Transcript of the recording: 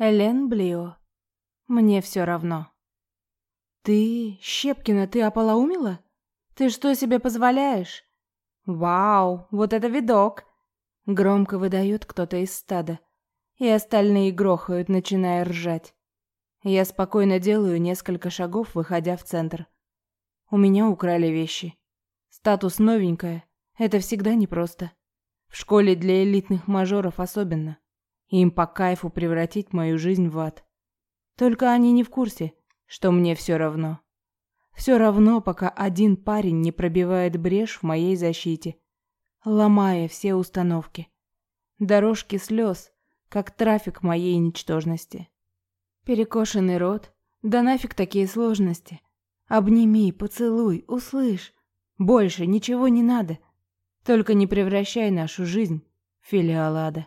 Элен Блио. Мне все равно. Ты, Щепкина, ты ополоумила? Ты что себе позволяешь? Вау, вот это видок! Громко выдает кто-то из стада. И остальные грохают, начиная ржать. Я спокойно делаю несколько шагов, выходя в центр. У меня украли вещи. Статус новенькая. Это всегда непросто. В школе для элитных мажоров особенно. Им по кайфу превратить мою жизнь в ад. Только они не в курсе, что мне все равно. Все равно, пока один парень не пробивает брешь в моей защите, ломая все установки. Дорожки слез, как трафик моей ничтожности. Перекошенный рот, да нафиг такие сложности. Обними, поцелуй, услышь. Больше ничего не надо. Только не превращай нашу жизнь в филиал.